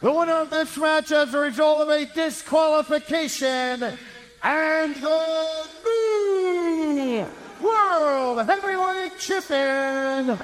The winner of this match as a result of a disqualification and the new World Heavyweight Champion,